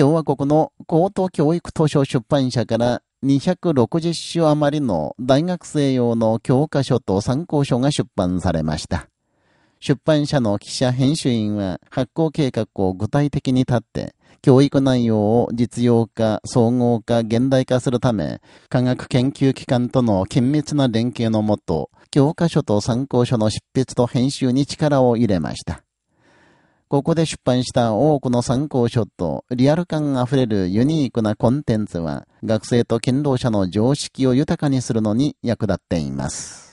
共和国の高等教育図書出版社から260種余りの大学生用の教科書と参考書が出版されました。出版社の記者編集員は発行計画を具体的に立って、教育内容を実用化、総合化、現代化するため、科学研究機関との緊密な連携のもと、教科書と参考書の執筆と編集に力を入れました。ここで出版した多くの参考書とリアル感あふれるユニークなコンテンツは学生と勤労者の常識を豊かにするのに役立っています。